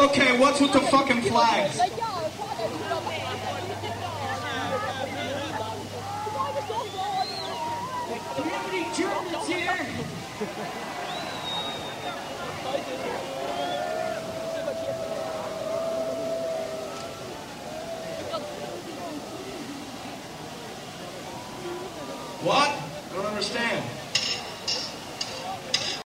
Okay, what's with the fucking flags? What? I don't understand.